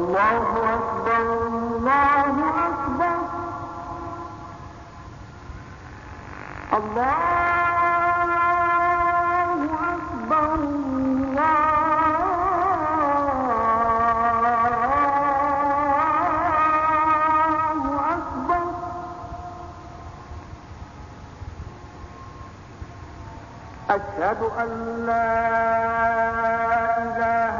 الله أكبر الله أكبر. الله أشهد أن لا إله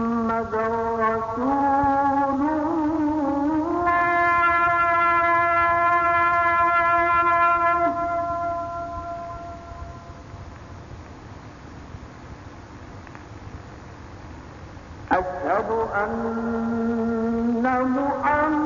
أشهد أن محمدا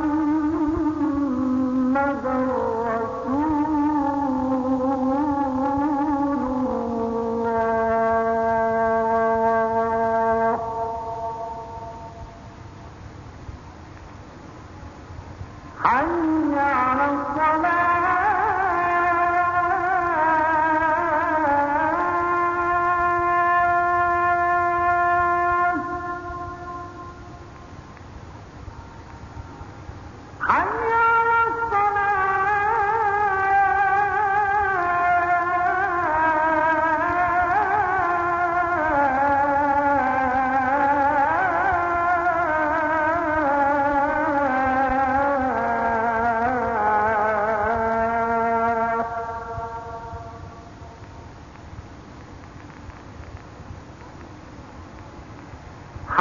حي على الصلاة.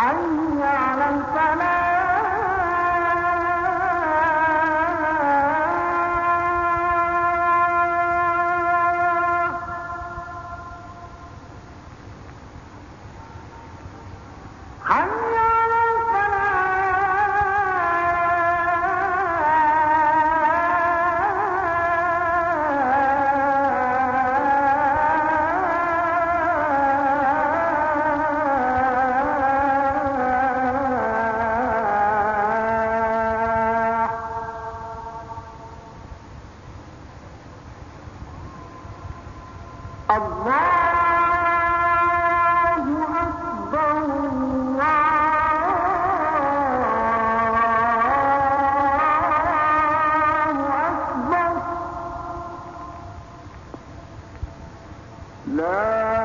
حي على الفلاح لا